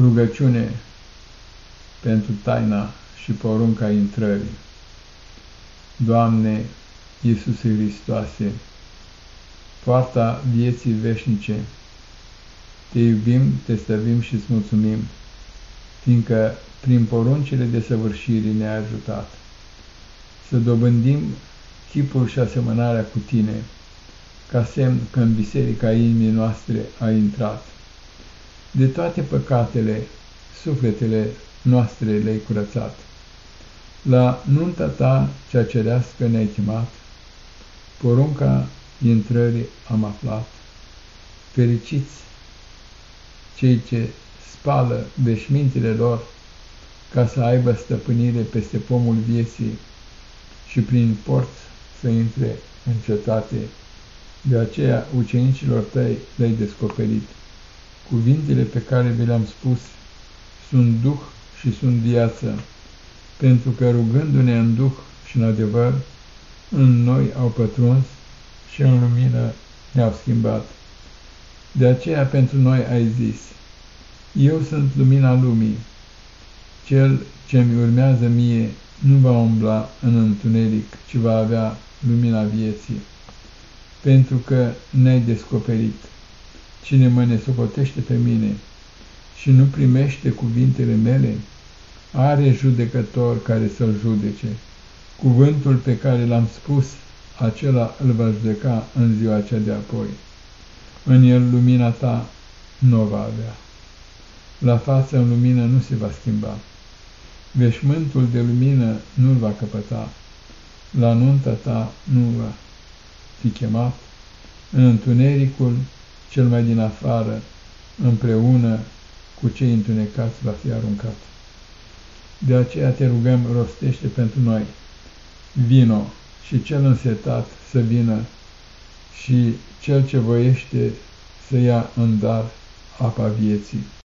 Rugăciune pentru taina și porunca intrării. Doamne Iisuse Hristoase, poarta vieții veșnice, Te iubim, Te stăvim și îți mulțumim, fiindcă prin poruncile de săvârșire ne-ai ajutat să dobândim chipul și asemănarea cu Tine, ca semn că în biserica inimii noastre ai intrat de toate păcatele, sufletele noastre le-ai curățat. La nunta ta cea cerească ne-ai chemat, porunca intrării am aflat. Fericiți cei ce spală veșmintele lor, ca să aibă stăpânire peste pomul vieții și prin porți să intre în cetate. De aceea ucenicilor tăi le-ai descoperit. Cuvintele pe care vi le-am spus sunt duh și sunt viață, pentru că rugându-ne în duh și în adevăr, în noi au pătruns și în lumină ne-au schimbat. De aceea pentru noi ai zis, Eu sunt lumina lumii, cel ce mi urmează mie nu va umbla în întuneric, ci va avea lumina vieții, pentru că ne-ai descoperit. Cine mă nesocotește pe mine și nu primește cuvintele mele, are judecător care să-l judece. Cuvântul pe care l-am spus, acela îl va judeca în ziua cea de apoi. În el lumina ta nu va avea. La față în lumină nu se va schimba. Veșmântul de lumină nu-l va căpăta. La nunta ta nu va fi chemat. În întunericul cel mai din afară, împreună cu cei întunecați va fi aruncat. De aceea te rugăm, rostește pentru noi, vino și cel însetat să vină și cel ce voiește să ia în dar apa vieții.